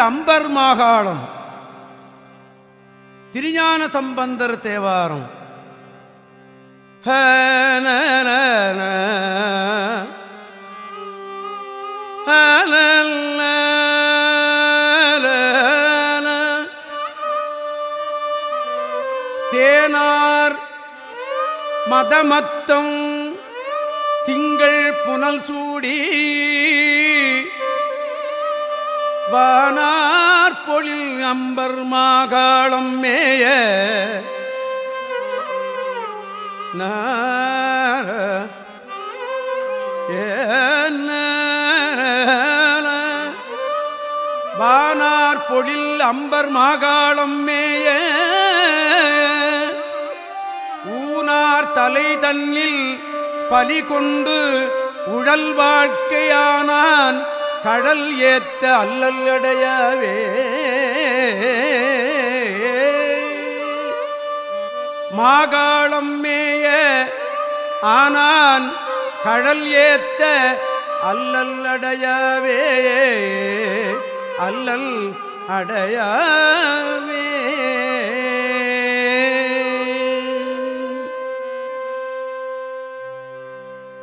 Amber Mahakalam. Thirugnana Sambandar Thevaram. தேனார் மதமத்தம் திங்கள் புனல் சூடி வானார் பொழில் அம்பர் மாகாளம் மேய. வானார் பொழில் அம்பர் மாகாளம் மேய. ஊனார் தலை தன்னில் பலி கொண்டு உழல் வாழ்க்கையானான். கடல் ஏத்த அல்லல்லடையவே மாகாளம் மேய ஆனான் கடல் ஏத்த அல்லல்லடையவே அல்லல் அடையா